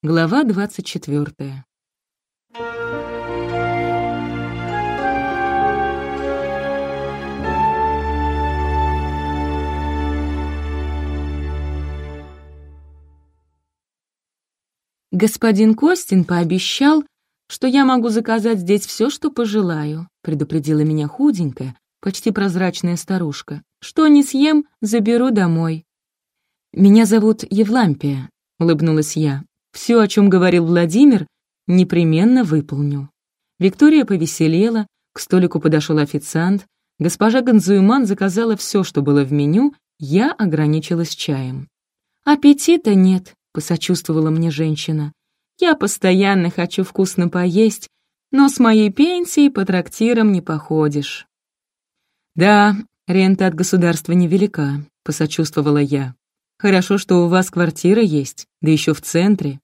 Глава 24. «Господин Костин пообещал, что я могу заказать здесь все, что пожелаю», предупредила меня худенькая, почти прозрачная старушка. «Что не съем, заберу домой». «Меня зовут Евлампия», — улыбнулась я. Все, о чем говорил Владимир, непременно выполню. Виктория повеселела, к столику подошел официант, госпожа Ганзуйман заказала все, что было в меню, я ограничилась чаем. «Аппетита нет», — посочувствовала мне женщина. «Я постоянно хочу вкусно поесть, но с моей пенсией по трактирам не походишь». «Да, рента от государства невелика», — посочувствовала я. Хорошо, что у вас квартира есть, да еще в центре».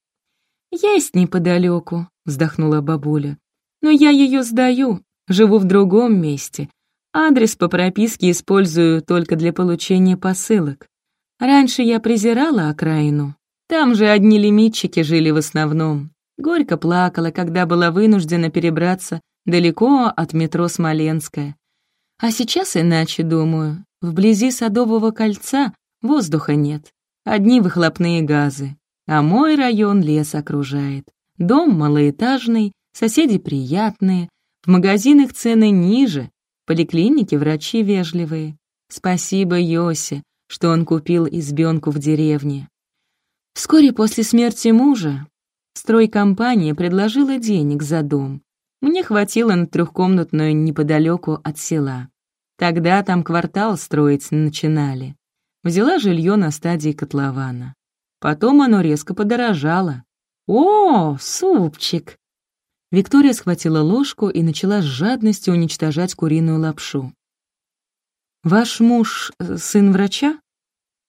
«Есть неподалеку», — вздохнула бабуля. «Но я ее сдаю, живу в другом месте. Адрес по прописке использую только для получения посылок. Раньше я презирала окраину. Там же одни лимитчики жили в основном. Горько плакала, когда была вынуждена перебраться далеко от метро Смоленская. А сейчас иначе думаю. Вблизи Садового кольца Воздуха нет, одни выхлопные газы. А мой район лес окружает. Дом малоэтажный, соседи приятные, в магазинах цены ниже, в поликлинике врачи вежливые. Спасибо Йосе, что он купил избенку в деревне. Вскоре после смерти мужа стройкомпания предложила денег за дом. Мне хватило на трехкомнатную неподалеку от села. Тогда там квартал строить начинали. Взяла жилье на стадии котлована. Потом оно резко подорожало. «О, супчик!» Виктория схватила ложку и начала с жадностью уничтожать куриную лапшу. «Ваш муж э, — сын врача?»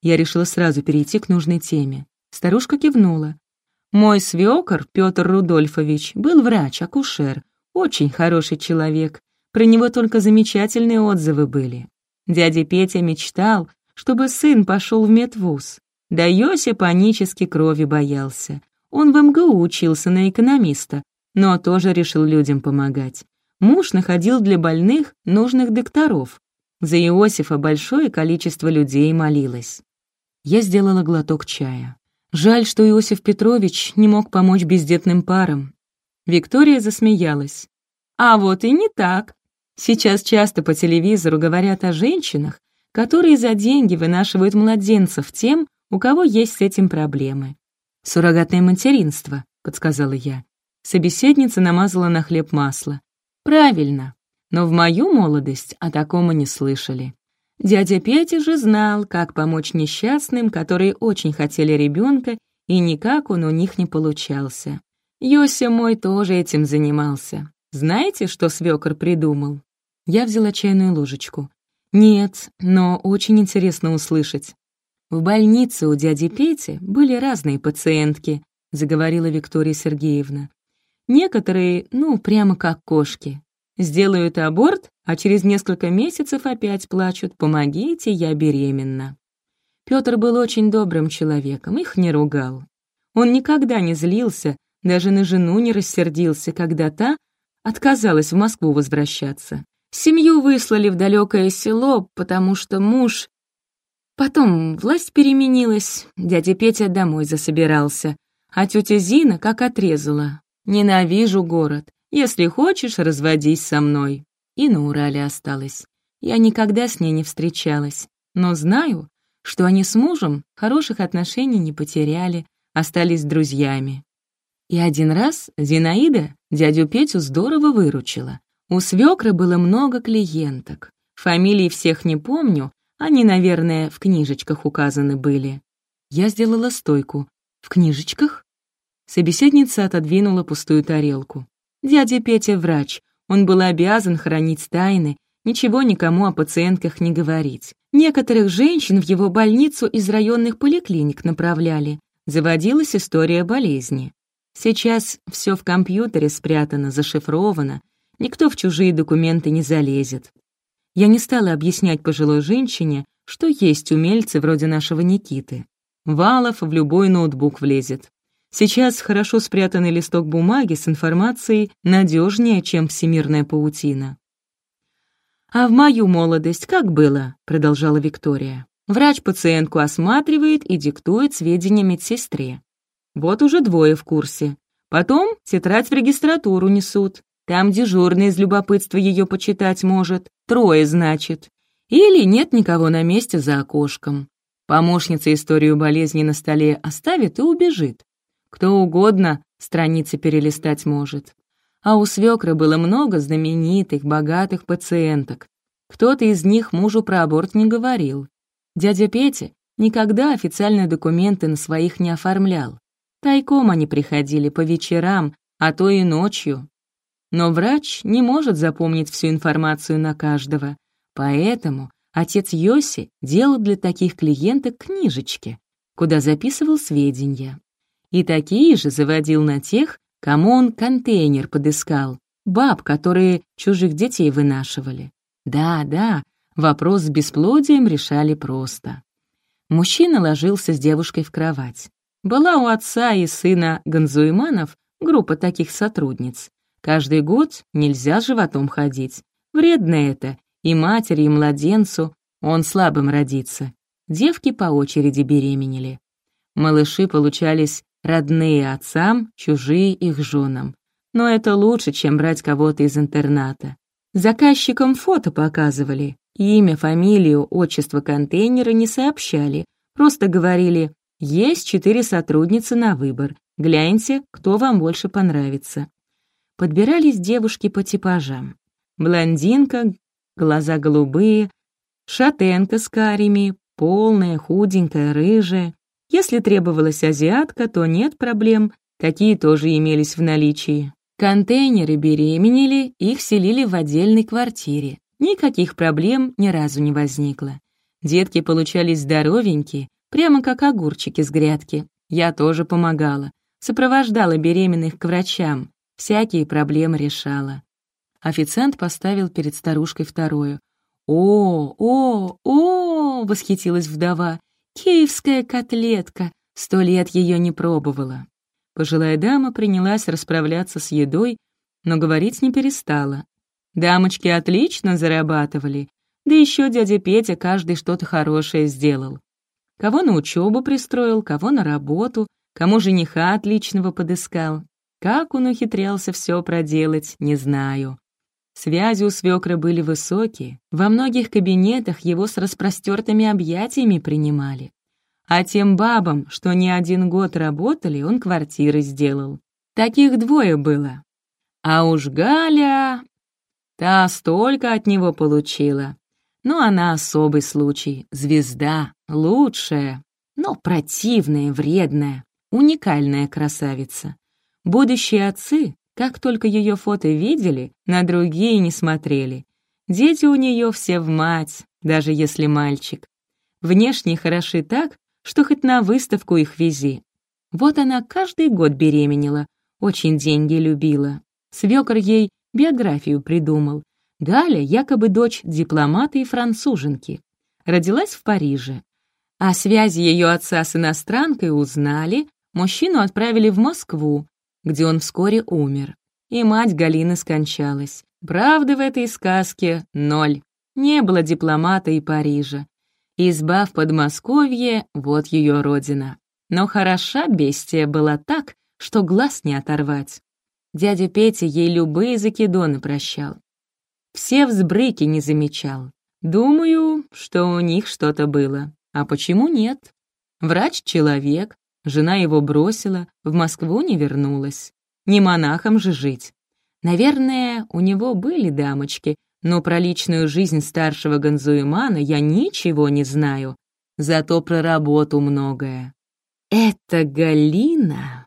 Я решила сразу перейти к нужной теме. Старушка кивнула. «Мой свёкор, Пётр Рудольфович, был врач-акушер, очень хороший человек. Про него только замечательные отзывы были. Дядя Петя мечтал, чтобы сын пошел в медвуз. Да Йося панически крови боялся. Он в МГУ учился на экономиста, но тоже решил людям помогать. Муж находил для больных нужных докторов. За Иосифа большое количество людей молилось. Я сделала глоток чая. Жаль, что Иосиф Петрович не мог помочь бездетным парам. Виктория засмеялась. А вот и не так. Сейчас часто по телевизору говорят о женщинах, которые за деньги вынашивают младенцев тем, у кого есть с этим проблемы. «Суррогатное материнство», — подсказала я. Собеседница намазала на хлеб масло. «Правильно. Но в мою молодость о таком и не слышали. Дядя Петя же знал, как помочь несчастным, которые очень хотели ребенка, и никак он у них не получался. Йося мой тоже этим занимался. Знаете, что свёкор придумал?» Я взяла чайную ложечку. Нет, но очень интересно услышать. В больнице у дяди Пети были разные пациентки, заговорила Виктория Сергеевна. Некоторые, ну, прямо как кошки. Сделают аборт, а через несколько месяцев опять плачут «Помогите, я беременна». Пётр был очень добрым человеком, их не ругал. Он никогда не злился, даже на жену не рассердился, когда та отказалась в Москву возвращаться. Семью выслали в далекое село, потому что муж... Потом власть переменилась, дядя Петя домой засобирался, а тетя Зина как отрезала. «Ненавижу город. Если хочешь, разводись со мной». И на Урале осталась. Я никогда с ней не встречалась, но знаю, что они с мужем хороших отношений не потеряли, остались друзьями. И один раз Зинаида дядю Петю здорово выручила. У свекры было много клиенток. Фамилии всех не помню, они, наверное, в книжечках указаны были. Я сделала стойку. В книжечках? Собеседница отодвинула пустую тарелку. Дядя Петя врач. Он был обязан хранить тайны, ничего никому о пациентках не говорить. Некоторых женщин в его больницу из районных поликлиник направляли. Заводилась история болезни. Сейчас все в компьютере спрятано, зашифровано, Никто в чужие документы не залезет. Я не стала объяснять пожилой женщине, что есть умельцы вроде нашего Никиты. Валов в любой ноутбук влезет. Сейчас хорошо спрятанный листок бумаги с информацией надежнее, чем всемирная паутина. «А в мою молодость как было?» — продолжала Виктория. Врач пациентку осматривает и диктует сведения медсестре. Вот уже двое в курсе. Потом тетрадь в регистратуру несут. Там дежурный из любопытства ее почитать может. Трое, значит. Или нет никого на месте за окошком. Помощница историю болезни на столе оставит и убежит. Кто угодно страницы перелистать может. А у свекры было много знаменитых, богатых пациенток. Кто-то из них мужу про аборт не говорил. Дядя Петя никогда официальные документы на своих не оформлял. Тайком они приходили по вечерам, а то и ночью. Но врач не может запомнить всю информацию на каждого, поэтому отец Йоси делал для таких клиенток книжечки, куда записывал сведения. И такие же заводил на тех, кому он контейнер подыскал, баб, которые чужих детей вынашивали. Да, да, вопрос с бесплодием решали просто. Мужчина ложился с девушкой в кровать. Была у отца и сына Ганзуиманов группа таких сотрудниц. Каждый год нельзя животом ходить. Вредно это и матери, и младенцу, он слабым родится. Девки по очереди беременели. Малыши получались родные отцам, чужие их женам. Но это лучше, чем брать кого-то из интерната. Заказчикам фото показывали, имя, фамилию, отчество контейнера не сообщали, просто говорили «Есть четыре сотрудницы на выбор, гляньте, кто вам больше понравится». Подбирались девушки по типажам. Блондинка, глаза голубые, шатенка с карими, полная, худенькая, рыжая, если требовалась азиатка, то нет проблем, такие тоже имелись в наличии. Контейнеры беременели, их селили в отдельной квартире. Никаких проблем ни разу не возникло. Детки получались здоровенькие, прямо как огурчики с грядки. Я тоже помогала, сопровождала беременных к врачам, всякие проблемы решала. Официант поставил перед старушкой вторую. «О, о, о!» — восхитилась вдова. Киевская котлетка, сто лет ее не пробовала. Пожилая дама принялась расправляться с едой, но говорить не перестала. Дамочки отлично зарабатывали, да еще дядя Петя каждый что-то хорошее сделал. Кого на учебу пристроил, кого на работу, кому жениха отличного подыскал. Как он ухитрялся все проделать, не знаю. Связи у свекра были высокие, во многих кабинетах его с распростертыми объятиями принимали. А тем бабам, что не один год работали, он квартиры сделал. Таких двое было. А уж Галя... Та столько от него получила. Но она особый случай, звезда, лучшая, но противная, вредная, уникальная красавица. Будущие отцы как только ее фото видели, на другие не смотрели. Дети у нее все в мать, даже если мальчик. Внешне хороши так, что хоть на выставку их вези. Вот она каждый год беременела, очень деньги любила. Свекор ей биографию придумал. Галя якобы дочь дипломата и француженки. Родилась в Париже. О связи ее отца с иностранкой узнали, мужчину отправили в Москву, где он вскоре умер. И мать Галины скончалась. Правды в этой сказке ноль. Не было дипломата и Парижа. Изба в Подмосковье — вот ее родина. Но хороша бестия была так, что глаз не оторвать. Дядя Петя ей любые закидоны прощал. Все взбрыки не замечал. Думаю, что у них что-то было. А почему нет? Врач — человек, Жена его бросила, в Москву не вернулась. Не монахом же жить. Наверное, у него были дамочки, но про личную жизнь старшего Ганзуимана я ничего не знаю. Зато про работу многое. Это Галина